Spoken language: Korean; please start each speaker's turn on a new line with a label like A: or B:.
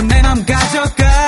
A: 그럼 내맘 가져가.